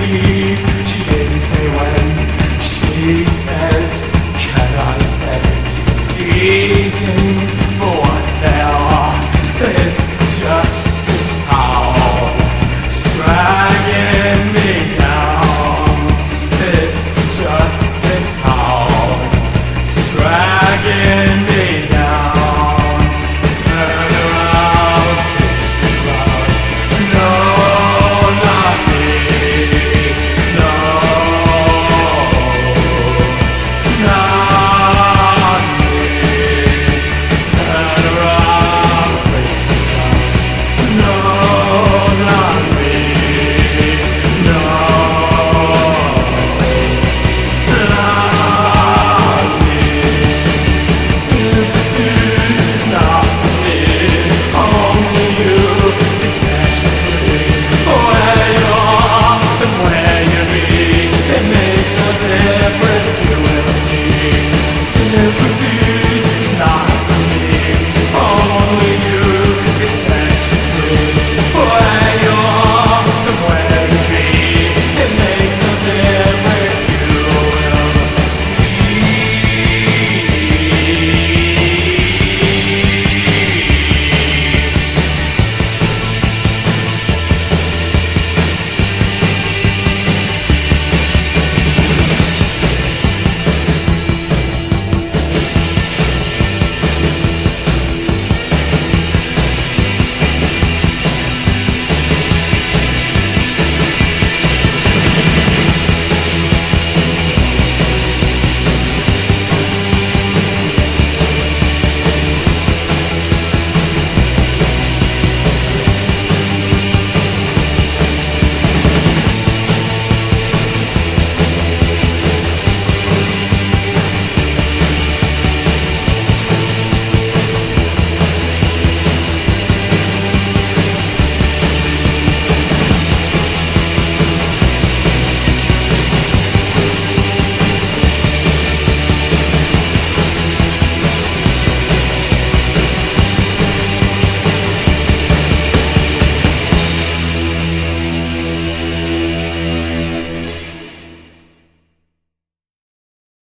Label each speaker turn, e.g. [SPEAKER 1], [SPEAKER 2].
[SPEAKER 1] She didn't say when. She says, Can I stay? For. This just is how dragging me down. It's just this how dragging me down. Turn around. No.